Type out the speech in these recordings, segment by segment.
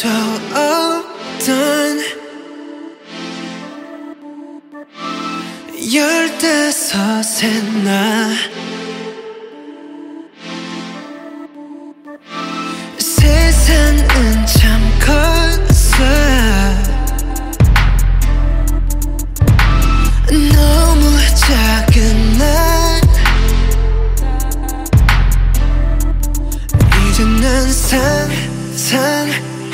더 어떤 열대섯의 나 세상은 참 컸어. 너무 작은 날. 이제 난 상상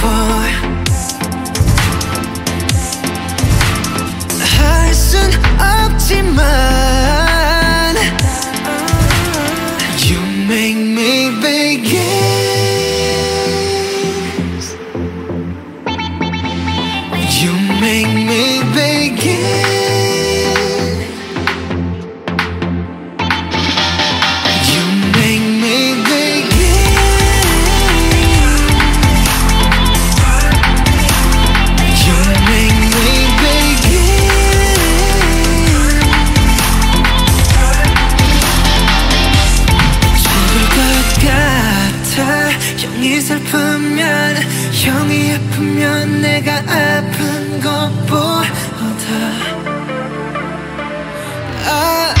for You make me begin You make me begin. 보면 내가 아픈 것보다 아